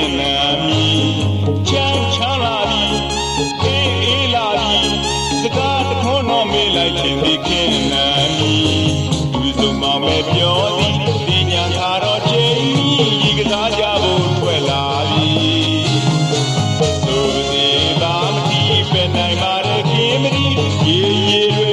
င်နာမီကြံချလာပြီအေးအေးလာပြီစကားတခုံးတော့မေးလိုက်ခြင်းဒီခင်နာမီသူစုံမမဲ့ပြောသည်ဒီညာခါတော့ချိန်ဤကစားကြဖို့ထွက်လာပြီသူစီပါမတိပဲနိုင်ပါရဲ့ခင်မတိရေရေ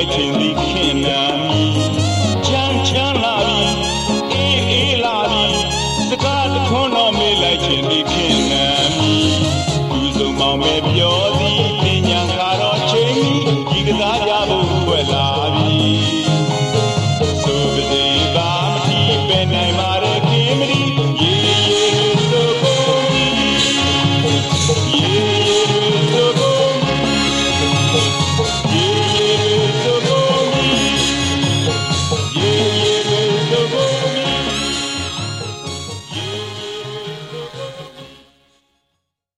လိုက်ခြင်းသည်ခင်နာမည်ချမ်းချမ်းလာပြီးအေးအေးလာပြီးစကားတခွန်းတော်မေးလိုက်ခြင်းသည်ခင်နာမည်သူစုံမောင်ပဲပြော